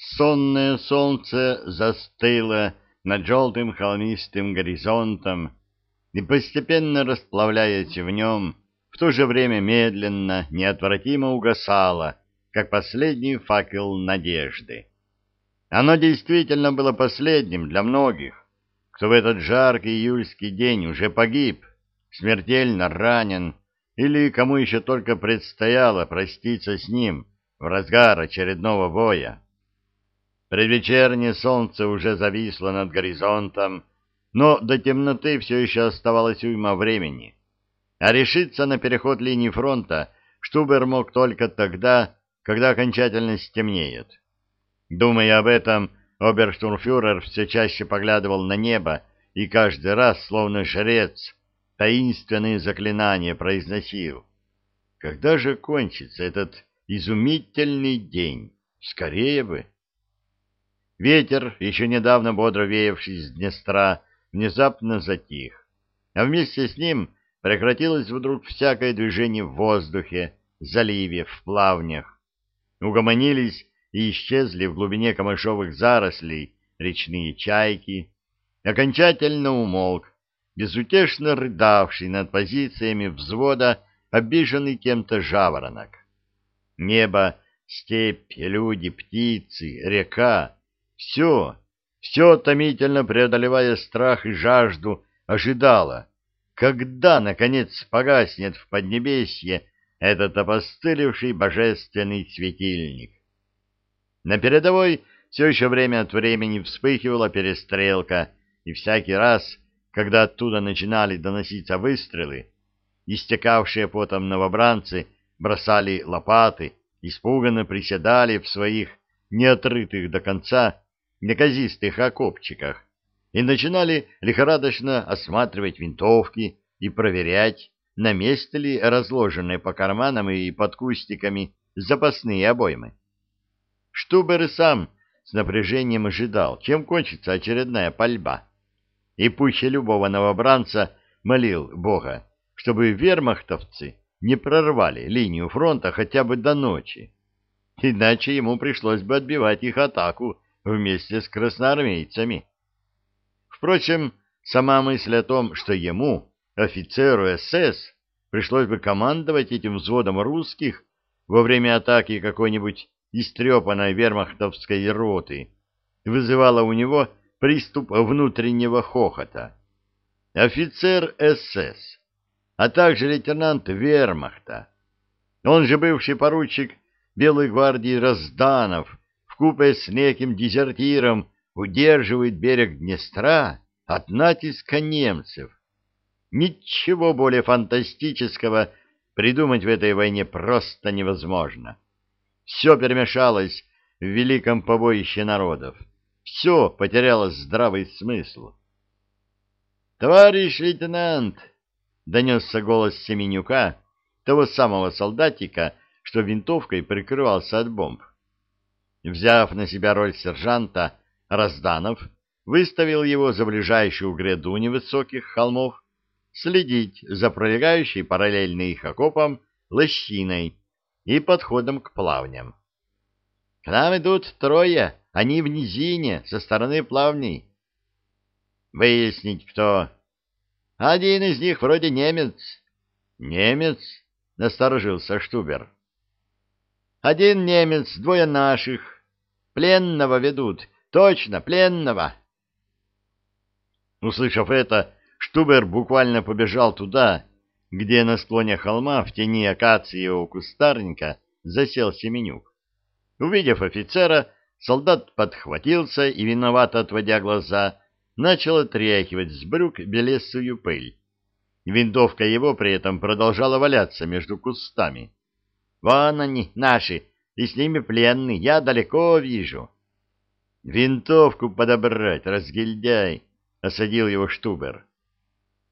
Сонное солнце застыло над желтым холмистым горизонтом и, постепенно расплавляясь в нем, в то же время медленно, неотвратимо угасало, как последний факел надежды. Оно действительно было последним для многих, кто в этот жаркий июльский день уже погиб, смертельно ранен, или кому еще только предстояло проститься с ним в разгар очередного боя. Предвечернее солнце уже зависло над горизонтом, но до темноты все еще оставалось уйма времени. А решиться на переход линии фронта Штубер мог только тогда, когда окончательно стемнеет. Думая об этом, оберштурмфюрер все чаще поглядывал на небо и каждый раз, словно жрец, таинственные заклинания произносил. Когда же кончится этот изумительный день? Скорее бы! Ветер, еще недавно бодро веявший с Днестра, внезапно затих, а вместе с ним прекратилось вдруг всякое движение в воздухе, заливе, в плавнях. Угомонились и исчезли в глубине камышовых зарослей речные чайки. Окончательно умолк, безутешно рыдавший над позициями взвода, обиженный кем-то жаворонок. Небо, степь, люди, птицы, река все, все томительно преодолевая страх и жажду, ожидало, когда, наконец, погаснет в Поднебесье этот опостылевший божественный светильник. На передовой все еще время от времени вспыхивала перестрелка, и всякий раз, когда оттуда начинали доноситься выстрелы, истекавшие потом новобранцы бросали лопаты, испуганно приседали в своих неотрытых до конца неказистых окопчиках и начинали лихорадочно осматривать винтовки и проверять, на месте ли разложенные по карманам и под кустиками запасные обоймы. Штубер и сам с напряжением ожидал, чем кончится очередная пальба, и пуще любого новобранца молил Бога, чтобы вермахтовцы не прорвали линию фронта хотя бы до ночи, иначе ему пришлось бы отбивать их атаку вместе с красноармейцами. Впрочем, сама мысль о том, что ему, офицеру СС, пришлось бы командовать этим взводом русских во время атаки какой-нибудь истрепанной вермахтовской роты, вызывала у него приступ внутреннего хохота. Офицер СС, а также лейтенант вермахта, он же бывший поручик Белой гвардии Разданов, вкупе с неким дезертиром удерживает берег Днестра от натиска немцев. Ничего более фантастического придумать в этой войне просто невозможно. Все перемешалось в великом побоище народов. Все потеряло здравый смысл. «Товарищ лейтенант!» — донесся голос Семенюка, того самого солдатика, что винтовкой прикрывался от бомб. Взяв на себя роль сержанта, Разданов выставил его за ближайшую гряду невысоких холмов следить за пролегающей параллельно их окопам лощиной и подходом к плавням. — К нам идут трое, они в низине, со стороны плавней. — Выяснить, кто. — Один из них вроде немец. — Немец? — насторожился Штубер. Один немец, двое наших. Пленного ведут. Точно, пленного. Услышав это, Штубер буквально побежал туда, где на склоне холма в тени акациевого кустарника засел Семенюк. Увидев офицера, солдат подхватился и, виновато отводя глаза, начал отряхивать с брюк белесую пыль. Винтовка его при этом продолжала валяться между кустами. Вон они, наши, и с ними пленный, я далеко вижу. Винтовку подобрать, разгильдяй, — осадил его Штубер.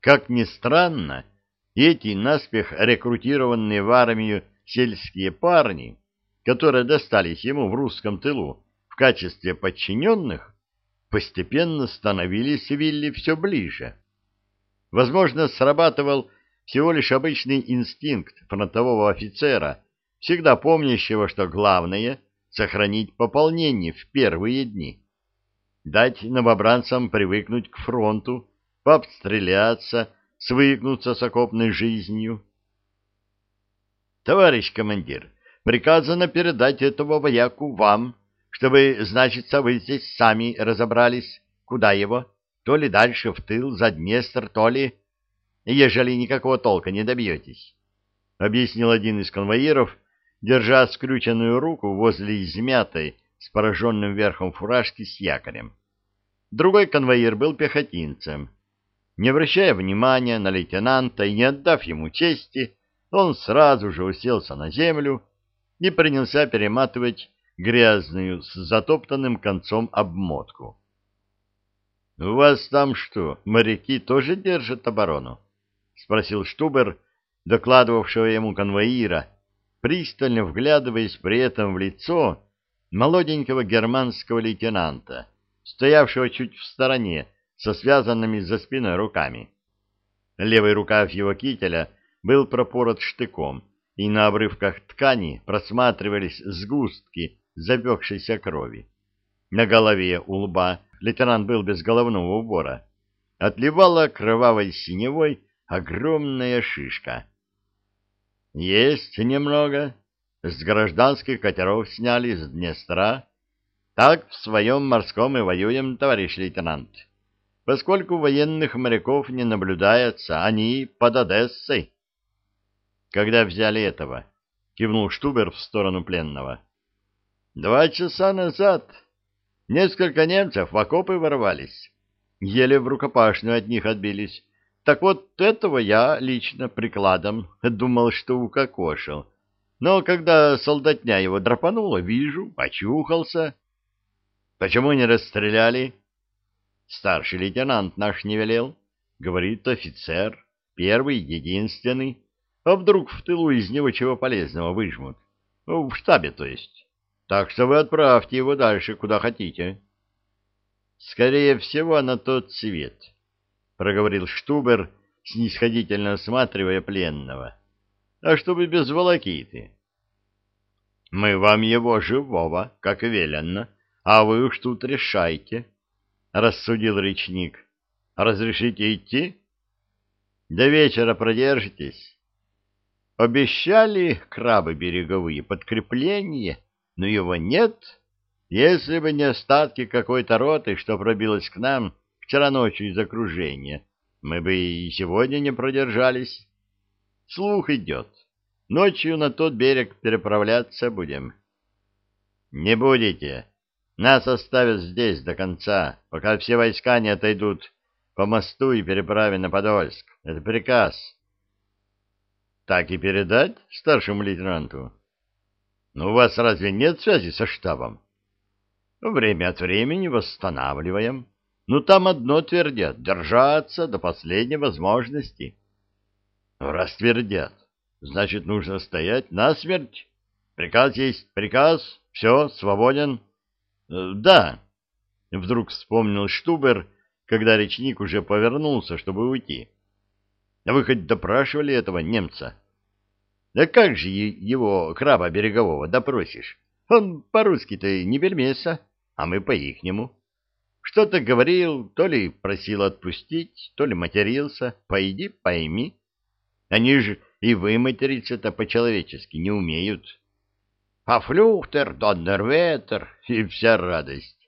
Как ни странно, эти наспех рекрутированные в армию сельские парни, которые достались ему в русском тылу в качестве подчиненных, постепенно становились Вилли все ближе. Возможно, срабатывал всего лишь обычный инстинкт фронтового офицера — всегда помнящего, что главное — сохранить пополнение в первые дни, дать новобранцам привыкнуть к фронту, пообстреляться, свыкнуться с окопной жизнью. Товарищ командир, приказано передать этого вояку вам, чтобы, значит, вы здесь сами разобрались, куда его, то ли дальше в тыл, за Днестр, то ли, ежели никакого толка не добьетесь, — объяснил один из конвоиров, держа скрюченную руку возле измятой с пораженным верхом фуражки с якорем. Другой конвоир был пехотинцем. Не обращая внимания на лейтенанта и не отдав ему чести, он сразу же уселся на землю и принялся перематывать грязную с затоптанным концом обмотку. — У вас там что, моряки тоже держат оборону? — спросил Штубер, докладывавшего ему конвоира, пристально вглядываясь при этом в лицо молоденького германского лейтенанта, стоявшего чуть в стороне, со связанными за спиной руками. Левый рукав его кителя был пропорот штыком, и на обрывках ткани просматривались сгустки запекшейся крови. На голове у лба лейтенант был без головного убора. Отливала кровавой синевой огромная шишка. Есть немного. С гражданских катеров сняли с Днестра. Так в своем морском и воюем, товарищ лейтенант. Поскольку военных моряков не наблюдается, они под Одессой. Когда взяли этого? Кивнул Штубер в сторону пленного. Два часа назад. Несколько немцев в окопы ворвались. Еле в рукопашную от них отбились. Так вот этого я лично прикладом думал, что укокошил. Но когда солдатня его драпанула, вижу, очухался. Почему не расстреляли? Старший лейтенант наш не велел. Говорит офицер, первый, единственный. А вдруг в тылу из него чего полезного выжмут? Ну, в штабе, то есть. Так что вы отправьте его дальше, куда хотите. Скорее всего, на тот свет. — проговорил Штубер, снисходительно осматривая пленного. — А чтобы без волокиты? — Мы вам его живого, как велено, а вы уж тут решайте, — рассудил речник. — Разрешите идти? — До вечера продержитесь. Обещали крабы береговые подкрепление, но его нет. Если бы не остатки какой-то роты, что пробилась к нам, — вчера ночью из окружения, мы бы и сегодня не продержались. Слух идет. Ночью на тот берег переправляться будем. Не будете. Нас оставят здесь до конца, пока все войска не отойдут по мосту и переправе на Подольск. Это приказ. Так и передать старшему лейтенанту? Ну, у вас разве нет связи со штабом? Время от времени восстанавливаем. Ну, там одно твердят — держаться до последней возможности. Раз твердят, значит, нужно стоять насмерть. Приказ есть приказ, все, свободен. Э, да, вдруг вспомнил Штубер, когда речник уже повернулся, чтобы уйти. А вы хоть допрашивали этого немца? Да как же его, краба берегового, допросишь? Он по-русски-то не бельмеса, а мы по-ихнему. Что-то говорил, то ли просил отпустить, то ли матерился. Пойди, пойми. Они же и выматериться-то по-человечески не умеют. А флюхтер, доннерветер и вся радость.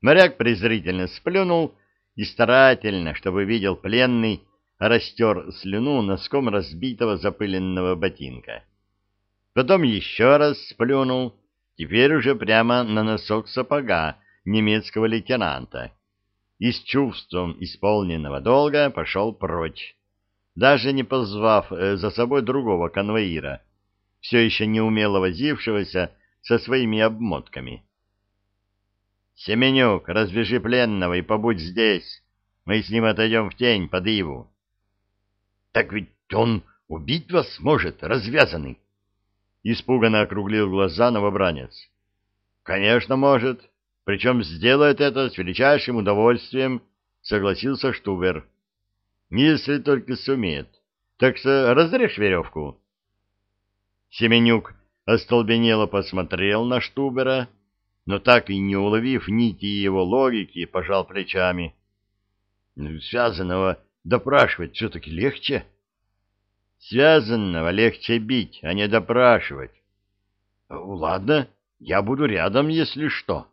Моряк презрительно сплюнул и старательно, чтобы видел пленный, растер слюну носком разбитого запыленного ботинка. Потом еще раз сплюнул, теперь уже прямо на носок сапога, немецкого лейтенанта и с чувством исполненного долга пошел прочь, даже не позвав э, за собой другого конвоира, все еще неумело возившегося со своими обмотками. «Семенюк, развяжи пленного и побудь здесь, мы с ним отойдем в тень под иву». «Так ведь он убить вас может, развязанный!» Испуганно округлил глаза новобранец. «Конечно, может. Причем сделает это с величайшим удовольствием, согласился Штубер. Если только сумеет. Так что разрежь веревку. Семенюк остолбенело посмотрел на Штубера, но так и не уловив нити его логики, пожал плечами. Связанного допрашивать все-таки легче. Связанного легче бить, а не допрашивать. Ладно, я буду рядом, если что.